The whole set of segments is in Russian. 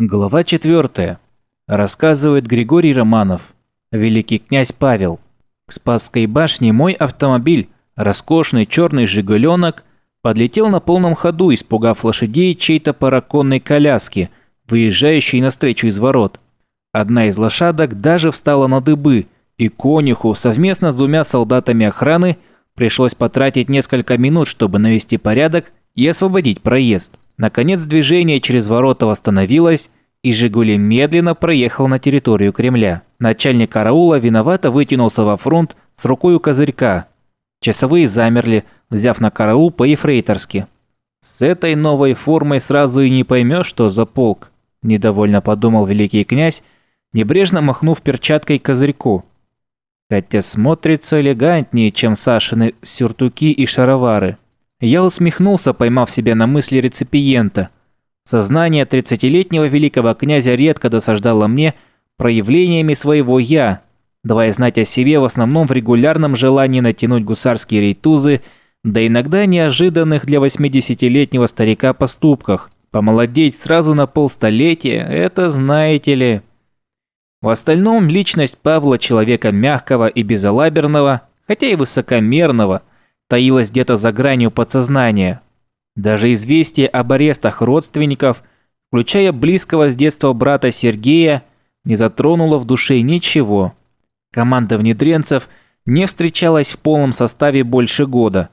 Глава 4. Рассказывает Григорий Романов. Великий князь Павел. К Спасской башне мой автомобиль, роскошный черный «Жигуленок», подлетел на полном ходу, испугав лошадей чьей-то параконной коляски, выезжающей навстречу из ворот. Одна из лошадок даже встала на дыбы, и конюху совместно с двумя солдатами охраны пришлось потратить несколько минут, чтобы навести порядок и освободить проезд. Наконец движение через ворота восстановилось, и «Жигули» медленно проехал на территорию Кремля. Начальник караула виновато вытянулся во фронт с рукой у козырька. Часовые замерли, взяв на караул по-ефрейторски. «С этой новой формой сразу и не поймешь, что за полк», – недовольно подумал великий князь, небрежно махнув перчаткой козырьку. Хотя смотрится элегантнее, чем Сашины сюртуки и шаровары. Я усмехнулся, поймав себя на мысли реципиента. Сознание тридцатилетнего великого князя редко досаждало мне проявлениями своего «я», давая знать о себе в основном в регулярном желании натянуть гусарские рейтузы, да иногда неожиданных для восьмидесятилетнего старика поступках. Помолодеть сразу на полстолетия – это знаете ли. В остальном личность Павла человека мягкого и безалаберного, хотя и высокомерного – таилась где-то за гранью подсознания. Даже известие об арестах родственников, включая близкого с детства брата Сергея, не затронуло в душе ничего. Команда внедренцев не встречалась в полном составе больше года.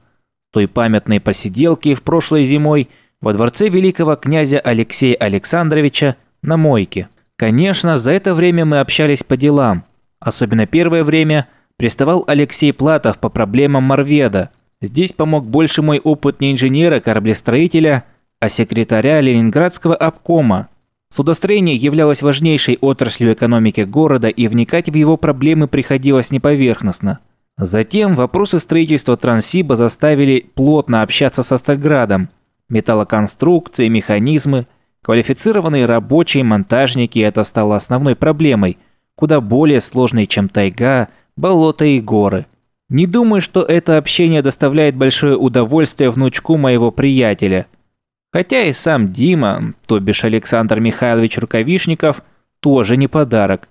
той памятной посиделки в прошлой зимой во дворце великого князя Алексея Александровича на мойке. Конечно, за это время мы общались по делам. Особенно первое время приставал Алексей Платов по проблемам Морведа – Здесь помог больше мой опыт не инженера-кораблестроителя, а секретаря Ленинградского обкома. Судостроение являлось важнейшей отраслью экономики города, и вникать в его проблемы приходилось неповерхностно. Затем вопросы строительства Транссиба заставили плотно общаться со Стальградом. Металлоконструкции, механизмы, квалифицированные рабочие, монтажники – это стало основной проблемой, куда более сложной, чем тайга, болота и горы – не думаю, что это общение доставляет большое удовольствие внучку моего приятеля. Хотя и сам Дима, то бишь Александр Михайлович Рукавишников, тоже не подарок.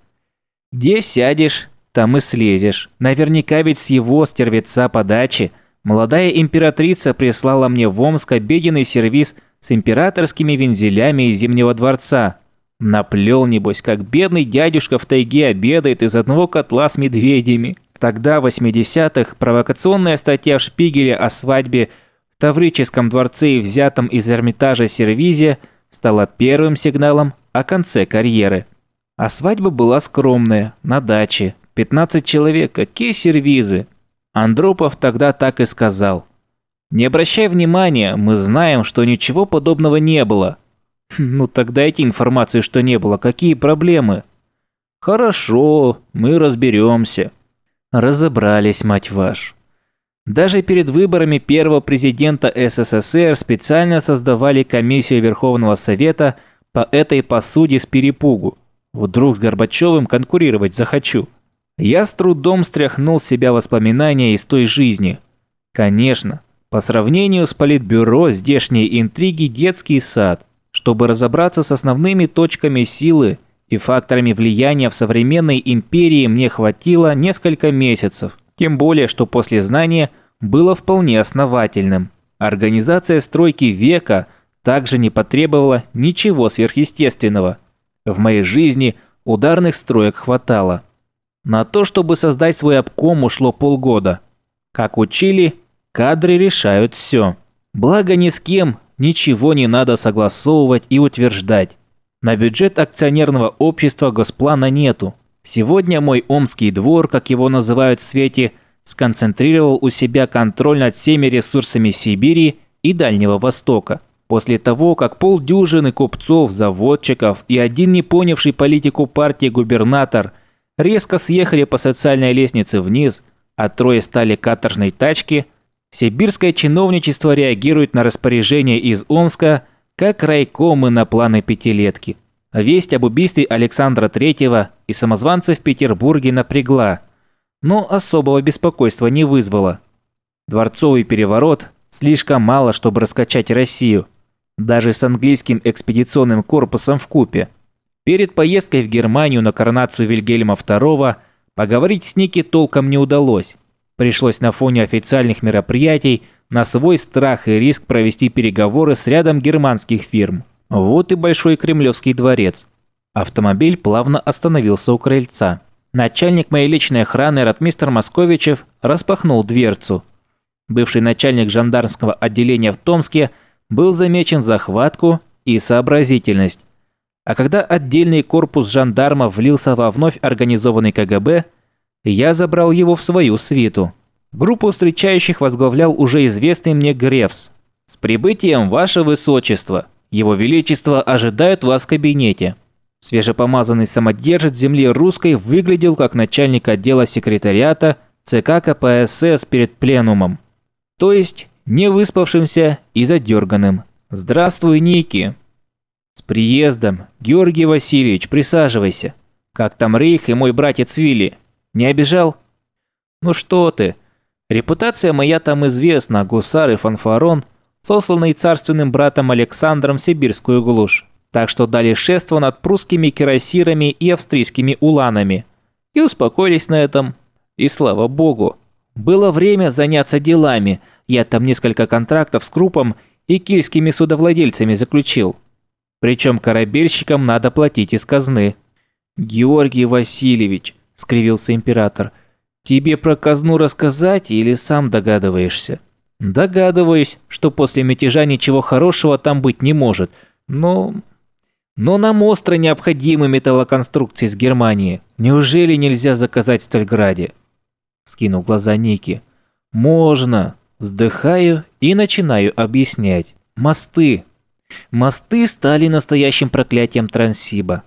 Где сядешь, там и слезешь. Наверняка ведь с его стервеца подачи молодая императрица прислала мне в Омск обеденный сервиз с императорскими вензелями из Зимнего дворца. Наплел, небось, как бедный дядюшка в тайге обедает из одного котла с медведями. Тогда, в 80-х, провокационная статья в Шпигеле о свадьбе в Таврическом дворце и взятом из Эрмитажа сервизе стала первым сигналом о конце карьеры. А свадьба была скромная, на даче. 15 человек, какие сервизы? Андропов тогда так и сказал. «Не обращай внимания, мы знаем, что ничего подобного не было». «Ну так дайте информацию, что не было, какие проблемы?» «Хорошо, мы разберемся». Разобрались, мать ваш. Даже перед выборами первого президента СССР специально создавали комиссию Верховного Совета по этой посуде с перепугу. Вдруг с Горбачевым конкурировать захочу. Я с трудом стряхнул с себя воспоминания из той жизни. Конечно, по сравнению с политбюро здешние интриги детский сад. Чтобы разобраться с основными точками силы и факторами влияния в современной империи мне хватило несколько месяцев, тем более, что после знания было вполне основательным. Организация стройки века также не потребовала ничего сверхъестественного. В моей жизни ударных строек хватало. На то, чтобы создать свой обком, ушло полгода. Как учили, кадры решают все. Благо ни с кем ничего не надо согласовывать и утверждать. На бюджет акционерного общества госплана нету. Сегодня мой омский двор, как его называют в свете, сконцентрировал у себя контроль над всеми ресурсами Сибири и Дальнего Востока. После того, как полдюжины купцов, заводчиков и один не понявший политику партии губернатор резко съехали по социальной лестнице вниз, а трое стали каторжной тачки, сибирское чиновничество реагирует на распоряжение из Омска – как райкомы на планы пятилетки. Весть об убийстве Александра Третьего и самозванца в Петербурге напрягла, но особого беспокойства не вызвала. Дворцовый переворот слишком мало, чтобы раскачать Россию, даже с английским экспедиционным корпусом в купе. Перед поездкой в Германию на коронацию Вильгельма II поговорить с Ники толком не удалось. Пришлось на фоне официальных мероприятий на свой страх и риск провести переговоры с рядом германских фирм. Вот и Большой Кремлевский дворец. Автомобиль плавно остановился у крыльца. Начальник моей личной охраны Ратмистр Московичев распахнул дверцу. Бывший начальник жандармского отделения в Томске был замечен за хватку и сообразительность. А когда отдельный корпус жандармов влился во вновь организованный КГБ, я забрал его в свою свиту. Группу встречающих возглавлял уже известный мне Грефс. «С прибытием, Ваше Высочество! Его Величество ожидает вас в кабинете!» Свежепомазанный самодержец земли русской выглядел как начальник отдела секретариата ЦК КПСС перед пленумом. То есть не выспавшимся и задерганным. «Здравствуй, Ники!» «С приездом! Георгий Васильевич, присаживайся! Как там Рейх и мой братец Вилли? Не обижал?» «Ну что ты! Репутация моя там известна, гусар и фанфарон, сосланный царственным братом Александром в сибирскую глушь так что дали шество над прусскими кирасирами и австрийскими уланами. И успокоились на этом. И слава богу. Было время заняться делами. Я там несколько контрактов с Крупом и кильскими судовладельцами заключил. Причем корабельщикам надо платить из казны. «Георгий Васильевич», – скривился император, – «тебе про казну рассказать или сам догадываешься?» «Догадываюсь, что после мятежа ничего хорошего там быть не может, но но нам остро необходимы металлоконструкции с Германии. Неужели нельзя заказать в Стальграде? Скинул глаза Ники. Можно. Вздыхаю и начинаю объяснять. Мосты. Мосты стали настоящим проклятием Транссиба.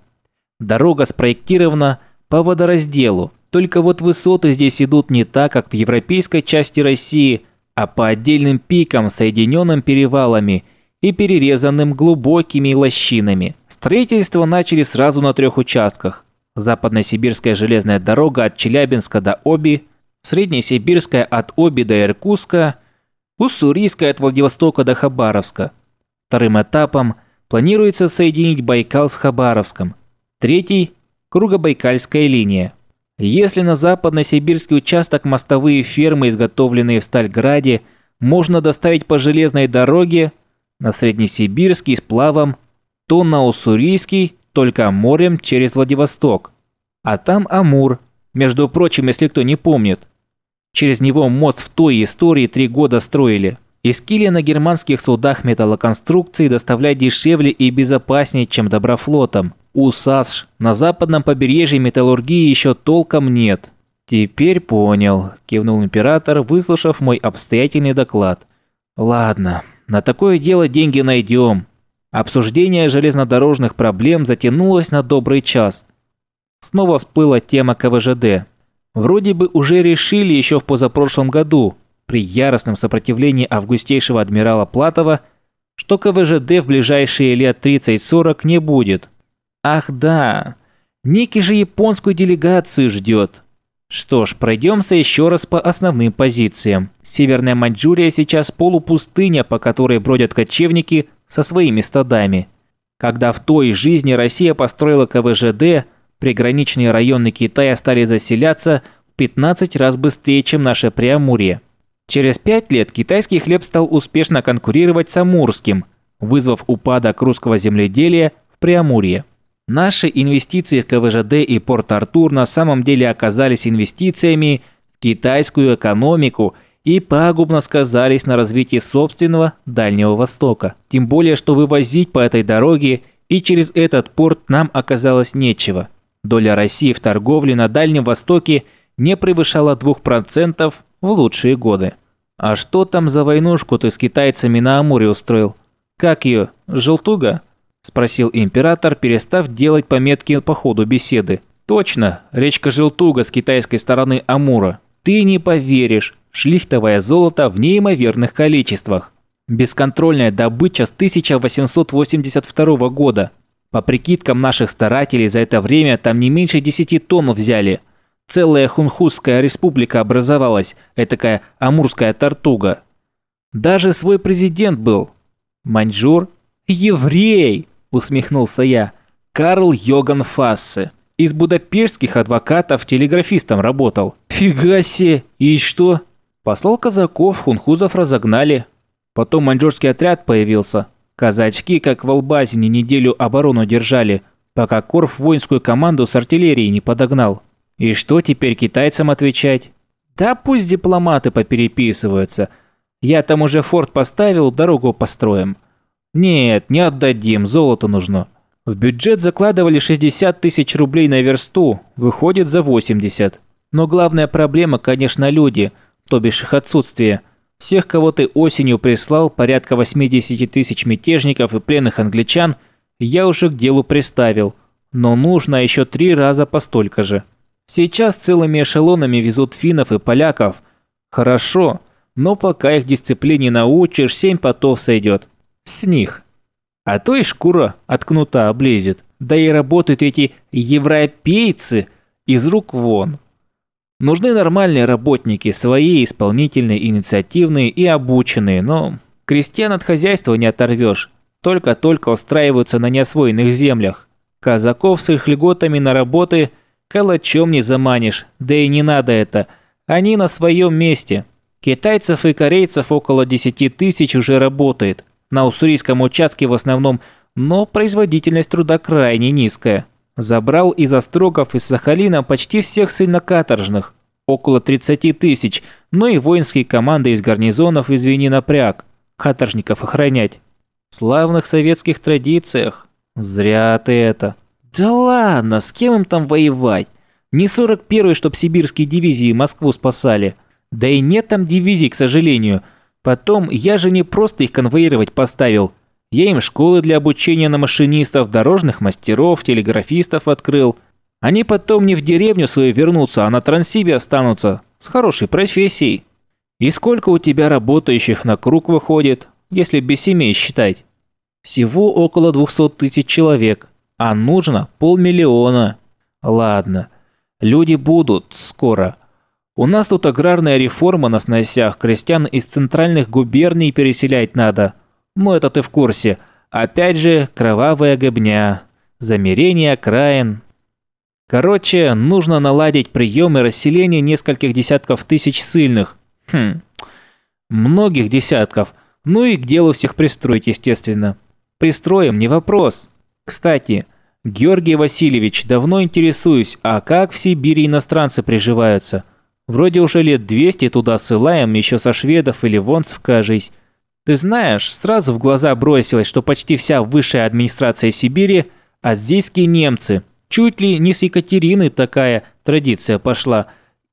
Дорога спроектирована по водоразделу, только вот высоты здесь идут не так, как в европейской части России, а по отдельным пикам, соединенным перевалами – и перерезанным глубокими лощинами. Строительство начали сразу на трех участках. Западно-сибирская железная дорога от Челябинска до Оби, Среднесибирская от Оби до Иркутска, Уссурийская от Владивостока до Хабаровска. Вторым этапом планируется соединить Байкал с Хабаровском. Третий – Кругобайкальская линия. Если на западно-сибирский участок мостовые фермы, изготовленные в Стальграде, можно доставить по железной дороге, на Среднесибирский с плавом, то на Уссурийский только морем через Владивосток. А там Амур, между прочим, если кто не помнит. Через него мост в той истории три года строили. Из Киля на германских судах металлоконструкции доставлять дешевле и безопаснее, чем доброфлотом. У САСШ на западном побережье металлургии еще толком нет. «Теперь понял», – кивнул император, выслушав мой обстоятельный доклад. «Ладно, на такое дело деньги найдем. Обсуждение железнодорожных проблем затянулось на добрый час. Снова всплыла тема КВЖД. Вроде бы уже решили еще в позапрошлом году, при яростном сопротивлении августейшего адмирала Платова, что КВЖД в ближайшие лет 30-40 не будет. Ах да, Ники же японскую делегацию ждет. Что ж, пройдемся еще раз по основным позициям. Северная Маньчжурия сейчас полупустыня, по которой бродят кочевники со своими стадами. Когда в той жизни Россия построила КВЖД, приграничные районы Китая стали заселяться в 15 раз быстрее, чем наше Преамурье. Через пять лет китайский хлеб стал успешно конкурировать с амурским, вызвав упадок русского земледелия в Преамурье. Наши инвестиции в КВЖД и Порт-Артур на самом деле оказались инвестициями в китайскую экономику и пагубно сказались на развитии собственного Дальнего Востока. Тем более, что вывозить по этой дороге и через этот порт нам оказалось нечего. Доля России в торговле на Дальнем Востоке не превышала 2% в лучшие годы. А что там за войнушку ты с китайцами на Амуре устроил? Как ее? Желтуга? – спросил император, перестав делать пометки по ходу беседы. «Точно, речка Желтуга с китайской стороны Амура. Ты не поверишь, шлихтовое золото в неимоверных количествах. Бесконтрольная добыча с 1882 года. По прикидкам наших старателей за это время там не меньше 10 тонн взяли. Целая Хунхузская республика образовалась, этакая амурская тортуга. Даже свой президент был. Маньчжур Еврей!» – усмехнулся я. Карл Йоган Фассе. Из будапештских адвокатов телеграфистом работал. Фига себе! И что? Послал казаков, хунхузов разогнали. Потом маньчжурский отряд появился. Казачки, как в Албазине, неделю оборону держали, пока Корф воинскую команду с артиллерией не подогнал. И что теперь китайцам отвечать? Да пусть дипломаты попереписываются. Я там уже форт поставил, дорогу построим. Нет, не отдадим, золото нужно. В бюджет закладывали 60 тысяч рублей на версту, выходит за 80. Но главная проблема, конечно, люди, то бишь их отсутствие. Всех, кого ты осенью прислал, порядка 80 тысяч мятежников и пленных англичан, я уже к делу приставил. Но нужно еще три раза по столько же. Сейчас целыми эшелонами везут финнов и поляков. Хорошо, но пока их дисциплине научишь, семь потов сойдет. С них. А то и шкура от кнута облезет. Да и работают эти европейцы из рук вон. Нужны нормальные работники, свои, исполнительные, инициативные и обученные, но крестьян от хозяйства не оторвешь. Только-только устраиваются на неосвоенных землях. Казаков с их льготами на работы калачом не заманишь, да и не надо это. Они на своем месте. Китайцев и корейцев около 10 тысяч уже работает на уссурийском участке в основном, но производительность труда крайне низкая. Забрал из Острогов и Сахалина почти всех ссыльнокаторжных, около 30 тысяч, но и воинские команды из гарнизонов извини напряг, каторжников охранять. В славных советских традициях. Зря ты это. Да ладно, с кем им там воевать? Не 41-й, чтоб сибирские дивизии Москву спасали. Да и нет там дивизий, к сожалению – Потом, я же не просто их конвоировать поставил. Я им школы для обучения на машинистов, дорожных мастеров, телеграфистов открыл. Они потом не в деревню свою вернутся, а на Транссибе останутся. С хорошей профессией. И сколько у тебя работающих на круг выходит, если без семей считать? Всего около 200 тысяч человек, а нужно полмиллиона. Ладно, люди будут скоро. У нас тут аграрная реформа на сносях, крестьян из центральных губерний переселять надо. Ну это ты в курсе. Опять же, кровавая гобня, замерение окраин. Короче, нужно наладить прием и расселение нескольких десятков тысяч сильных. Хм, многих десятков. Ну и к делу всех пристроить, естественно. Пристроим, не вопрос. Кстати, Георгий Васильевич, давно интересуюсь, а как в Сибири иностранцы приживаются – Вроде уже лет 200 туда ссылаем, еще со шведов или вонцев, кажись. Ты знаешь, сразу в глаза бросилось, что почти вся высшая администрация Сибири – азийские немцы. Чуть ли не с Екатерины такая традиция пошла.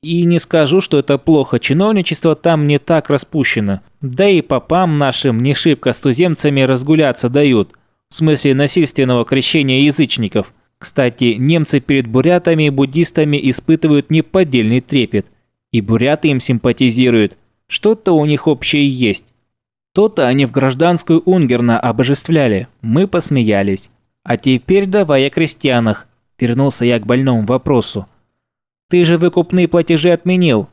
И не скажу, что это плохо, чиновничество там не так распущено. Да и попам нашим не шибко с туземцами разгуляться дают. В смысле насильственного крещения язычников. Кстати, немцы перед бурятами и буддистами испытывают неподдельный трепет. И буряты им симпатизируют. Что-то у них общее есть. То-то они в гражданскую Унгерна обожествляли. Мы посмеялись. А теперь давай о крестьянах. Вернулся я к больному вопросу. Ты же выкупные платежи отменил.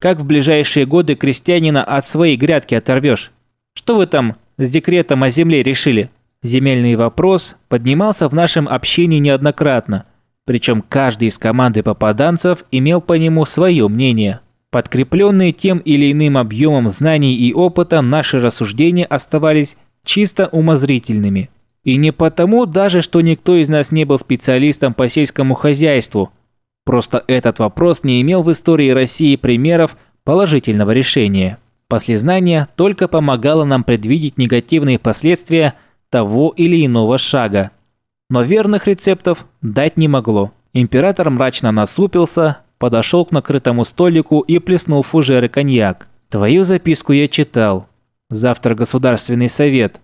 Как в ближайшие годы крестьянина от своей грядки оторвешь? Что вы там с декретом о земле решили? Земельный вопрос поднимался в нашем общении неоднократно. Причем каждый из команды попаданцев имел по нему свое мнение. Подкрепленные тем или иным объемом знаний и опыта, наши рассуждения оставались чисто умозрительными. И не потому даже, что никто из нас не был специалистом по сельскому хозяйству. Просто этот вопрос не имел в истории России примеров положительного решения. Послезнание только помогало нам предвидеть негативные последствия того или иного шага но верных рецептов дать не могло. Император мрачно насупился, подошел к накрытому столику и плеснул фужеры коньяк. «Твою записку я читал. Завтра Государственный совет.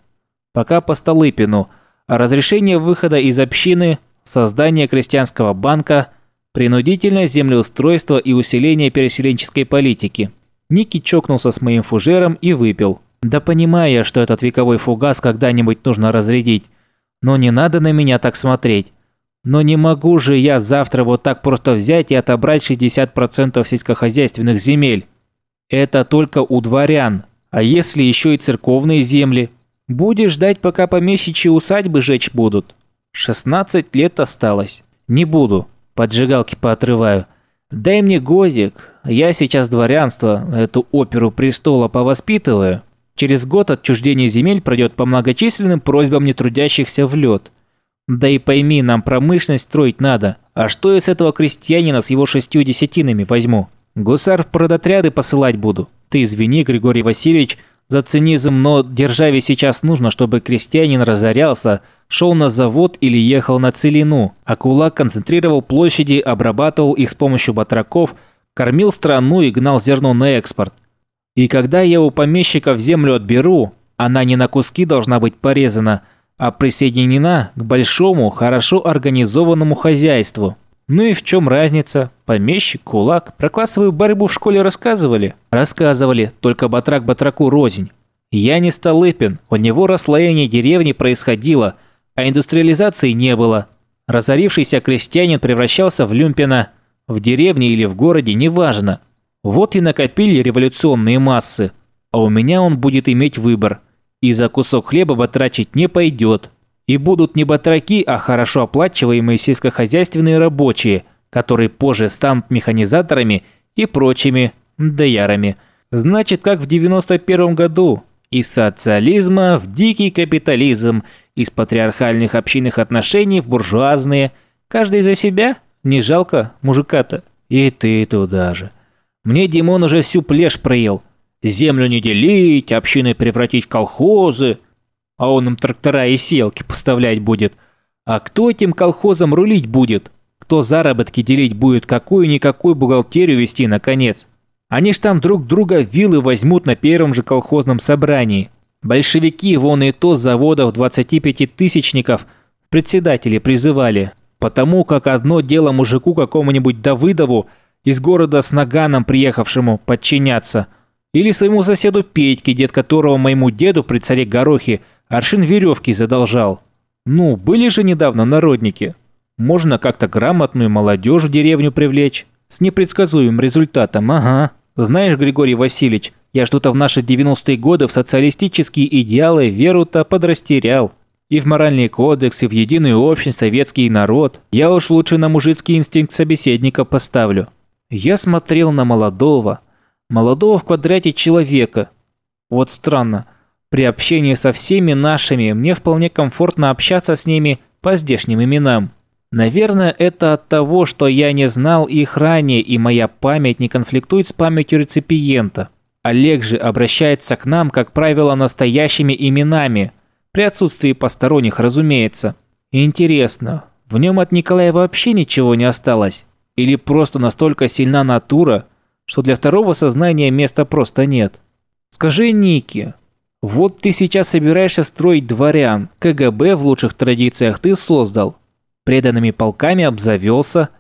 Пока по Столыпину. Разрешение выхода из общины, создание крестьянского банка, принудительное землеустройство и усиление переселенческой политики». Ники чокнулся с моим фужером и выпил. «Да понимаю я, что этот вековой фугас когда-нибудь нужно разрядить. Но не надо на меня так смотреть. Но не могу же я завтра вот так просто взять и отобрать 60% сельскохозяйственных земель. Это только у дворян. А если еще и церковные земли? Будешь ждать, пока помещичьи усадьбы жечь будут? 16 лет осталось. Не буду. Поджигалки поотрываю. Дай мне годик. Я сейчас дворянство, эту оперу престола повоспитываю. Через год отчуждение земель пройдет по многочисленным просьбам нетрудящихся в лед. Да и пойми, нам промышленность строить надо. А что я с этого крестьянина с его шестью десятинами возьму? Гусар в продотряды посылать буду. Ты извини, Григорий Васильевич, за цинизм, но державе сейчас нужно, чтобы крестьянин разорялся, шел на завод или ехал на целину, а кулак концентрировал площади, обрабатывал их с помощью батраков, кормил страну и гнал зерно на экспорт. И когда я у помещиков землю отберу, она не на куски должна быть порезана, а присоединена к большому, хорошо организованному хозяйству. Ну и в чем разница? Помещик, кулак, про классовую борьбу в школе рассказывали? Рассказывали, только батрак батраку рознь. Я не Столыпин, у него расслоение деревни происходило, а индустриализации не было. Разорившийся крестьянин превращался в люмпина. В деревне или в городе, неважно. Вот и накопили революционные массы. А у меня он будет иметь выбор. И за кусок хлеба батрачить не пойдет. И будут не батраки, а хорошо оплачиваемые сельскохозяйственные рабочие, которые позже станут механизаторами и прочими доярами. Значит, как в 91 году. Из социализма в дикий капитализм, из патриархальных общинных отношений в буржуазные. Каждый за себя? Не жалко мужика-то? И ты туда же. Мне Димон уже всю плешь проел. Землю не делить, общины превратить в колхозы а он им трактора и селки поставлять будет. А кто этим колхозом рулить будет? Кто заработки делить будет, какую-никакую бухгалтерию вести, наконец? Они ж там друг друга вилы возьмут на первом же колхозном собрании. Большевики вон и то с заводов 25-тысячников председатели призывали. Потому как одно дело мужику какому-нибудь Давыдову из города с наганом приехавшему подчиняться. Или своему соседу Петьке, дед которого моему деду при царе Горохе Аршин веревки задолжал. Ну, были же недавно народники. Можно как-то грамотную молодежь в деревню привлечь. С непредсказуемым результатом, ага. Знаешь, Григорий Васильевич, я что-то в наши 90-е годы в социалистические идеалы веру-то подрастерял. И в моральный кодекс, и в единую общность, советский народ. Я уж лучше на мужицкий инстинкт собеседника поставлю. Я смотрел на молодого. Молодого в квадрате человека. Вот странно. При общении со всеми нашими мне вполне комфортно общаться с ними по здешним именам. Наверное, это от того, что я не знал их ранее, и моя память не конфликтует с памятью реципиента. Олег же обращается к нам, как правило, настоящими именами, при отсутствии посторонних, разумеется. Интересно, в нем от Николая вообще ничего не осталось? Или просто настолько сильна натура, что для второго сознания места просто нет? Скажи, Ники, вот ты сейчас собираешься строить дворян. КГБ в лучших традициях ты создал. Преданными полками обзавелся.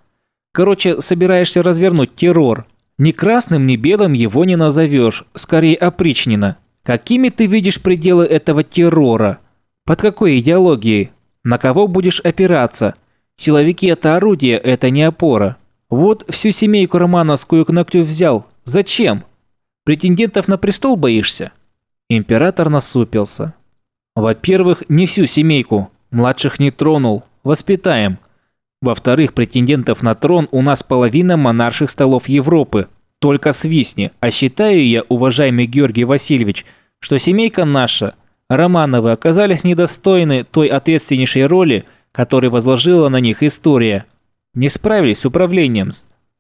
Короче, собираешься развернуть террор. Ни красным, ни белым его не назовешь, скорее опричнина. Какими ты видишь пределы этого террора? Под какой идеологией? На кого будешь опираться? Силовики – это орудие, это не опора. Вот всю семейку романовскую к ногтю взял. Зачем? Претендентов на престол боишься? Император насупился. Во-первых, не всю семейку. Младших не тронул. Воспитаем. Во-вторых, претендентов на трон у нас половина монарших столов Европы. Только свистни. А считаю я, уважаемый Георгий Васильевич, что семейка наша, Романовы, оказались недостойны той ответственнейшей роли, которую возложила на них история. Не справились с управлением.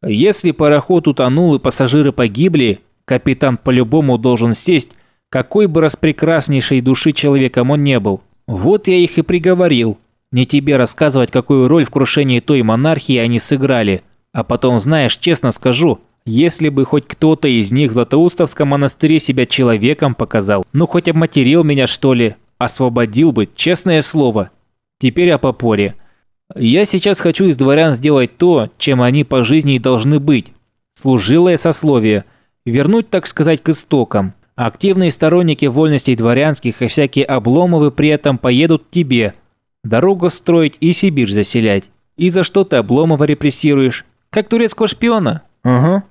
Если пароход утонул и пассажиры погибли, капитан по-любому должен сесть какой бы распрекраснейшей души человеком он не был. Вот я их и приговорил. Не тебе рассказывать, какую роль в крушении той монархии они сыграли. А потом, знаешь, честно скажу, если бы хоть кто-то из них в Златоустовском монастыре себя человеком показал, ну хоть обматерил меня что ли, освободил бы, честное слово. Теперь о попоре. Я сейчас хочу из дворян сделать то, чем они по жизни и должны быть. Служилое сословие. Вернуть, так сказать, к истокам. Активные сторонники вольностей дворянских и всякие обломовы при этом поедут к тебе. Дорогу строить и Сибирь заселять. И за что ты Обломова репрессируешь? Как турецкого шпиона? Угу.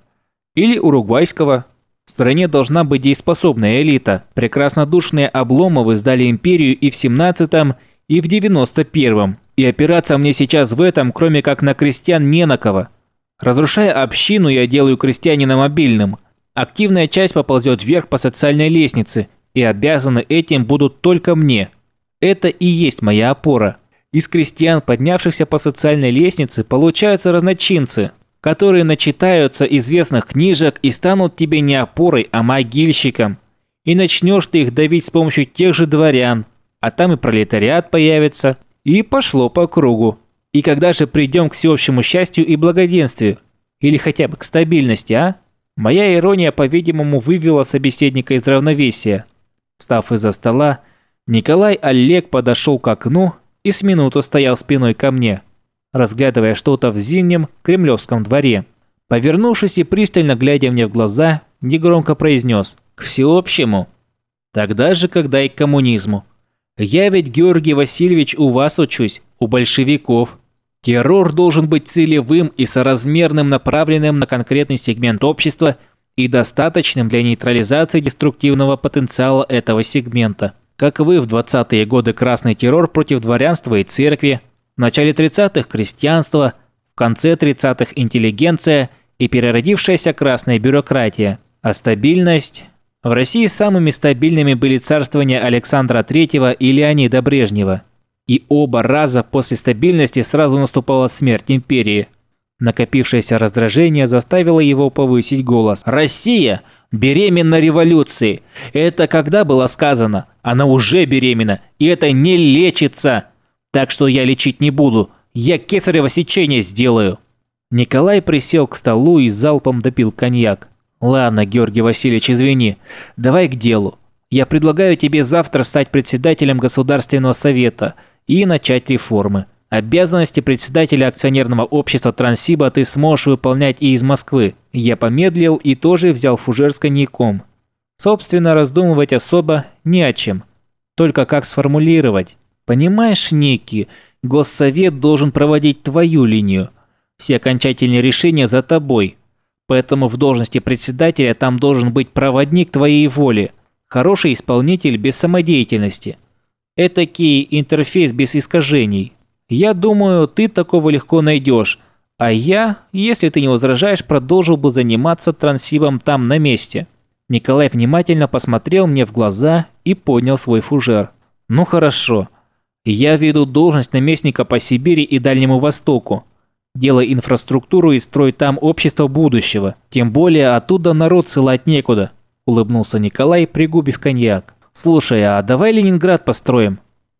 Или уругвайского. В стране должна быть дееспособная элита. Прекраснодушные Обломовы сдали империю и в 17-м, и в 91-м. И опираться мне сейчас в этом, кроме как на крестьян, не на кого. Разрушая общину, я делаю крестьянина мобильным. Активная часть поползет вверх по социальной лестнице, и обязаны этим будут только мне. Это и есть моя опора. Из крестьян, поднявшихся по социальной лестнице, получаются разночинцы, которые начитаются известных книжек и станут тебе не опорой, а могильщиком. И начнешь ты их давить с помощью тех же дворян, а там и пролетариат появится, и пошло по кругу. И когда же придем к всеобщему счастью и благоденствию? Или хотя бы к стабильности, а? Моя ирония, по-видимому, вывела собеседника из равновесия. Встав из-за стола, Николай Олег подошел к окну и с минуту стоял спиной ко мне, разглядывая что-то в зимнем кремлевском дворе. Повернувшись и пристально глядя мне в глаза, негромко произнес «К всеобщему». Тогда же, когда и к коммунизму. Я ведь, Георгий Васильевич, у вас учусь, у большевиков. Террор должен быть целевым и соразмерным, направленным на конкретный сегмент общества и достаточным для нейтрализации деструктивного потенциала этого сегмента. Как вы в 20-е годы красный террор против дворянства и церкви, в начале 30-х крестьянство, в конце 30-х интеллигенция и переродившаяся красная бюрократия. А стабильность в России самыми стабильными были царствования Александра III и Леонида Брежнева. И оба раза после стабильности сразу наступала смерть империи. Накопившееся раздражение заставило его повысить голос. «Россия беременна революцией! Это когда было сказано? Она уже беременна, и это не лечится! Так что я лечить не буду, я кесарево сечение сделаю!» Николай присел к столу и залпом допил коньяк. «Ладно, Георгий Васильевич, извини. Давай к делу. Я предлагаю тебе завтра стать председателем Государственного совета и начать реформы. Обязанности председателя акционерного общества Транссиба ты сможешь выполнять и из Москвы». Я помедлил и тоже взял фужер с коньяком. Собственно, раздумывать особо не о чем. Только как сформулировать. Понимаешь, Ники, Госсовет должен проводить твою линию. Все окончательные решения за тобой. Поэтому в должности председателя там должен быть проводник твоей воли, хороший исполнитель без самодеятельности. Этакий интерфейс без искажений. Я думаю, ты такого легко найдешь, а я, если ты не возражаешь, продолжил бы заниматься трансибом там на месте. Николай внимательно посмотрел мне в глаза и поднял свой фужер. Ну хорошо. Я веду должность наместника по Сибири и Дальнему Востоку. Делай инфраструктуру и строй там общество будущего. Тем более оттуда народ ссылать некуда», – улыбнулся Николай, пригубив коньяк. «Слушай, а давай Ленинград построим?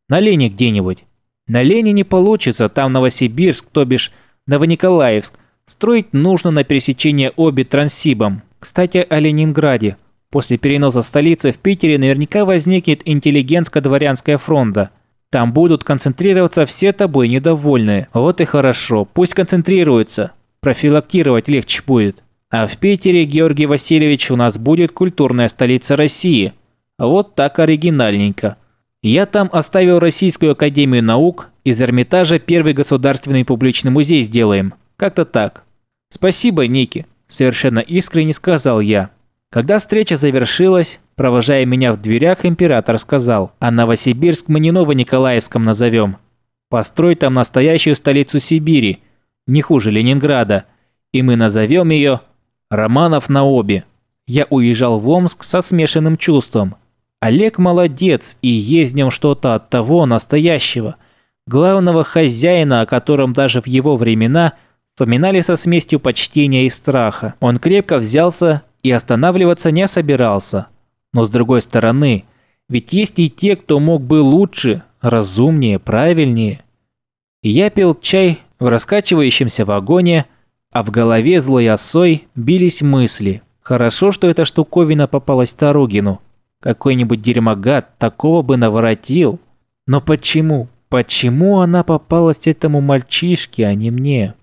На Лене где-нибудь?» «На Лене не получится, там Новосибирск, то бишь Новониколаевск. Строить нужно на пересечении обе Транссибом. Кстати, о Ленинграде. После переноса столицы в Питере наверняка возникнет интеллигентско-дворянская фронта. Там будут концентрироваться все тобой недовольные. Вот и хорошо, пусть концентрируются. Профилактировать легче будет. А в Питере, Георгий Васильевич, у нас будет культурная столица России. Вот так оригинальненько. Я там оставил Российскую Академию Наук, из Эрмитажа первый государственный публичный музей сделаем. Как-то так. Спасибо, Ники, совершенно искренне сказал я. Когда встреча завершилась, провожая меня в дверях, император сказал, «А Новосибирск мы не Новониколаевском назовем. Построй там настоящую столицу Сибири, не хуже Ленинграда, и мы назовем ее Романов на обе». Я уезжал в Омск со смешанным чувством. Олег молодец, и есть в нем что-то от того настоящего, главного хозяина, о котором даже в его времена вспоминали со смесью почтения и страха. Он крепко взялся и останавливаться не собирался. Но с другой стороны, ведь есть и те, кто мог бы лучше, разумнее, правильнее. Я пил чай в раскачивающемся вагоне, а в голове злой осой бились мысли. Хорошо, что эта штуковина попалась Таругину. Какой-нибудь дерьмогад такого бы наворотил. Но почему? Почему она попалась этому мальчишке, а не мне?